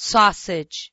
sausage.